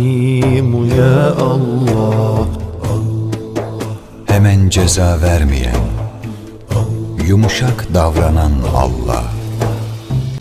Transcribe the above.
الرحيم يا الله Hemen ceza vermeyen, yumuşak davranan Allah.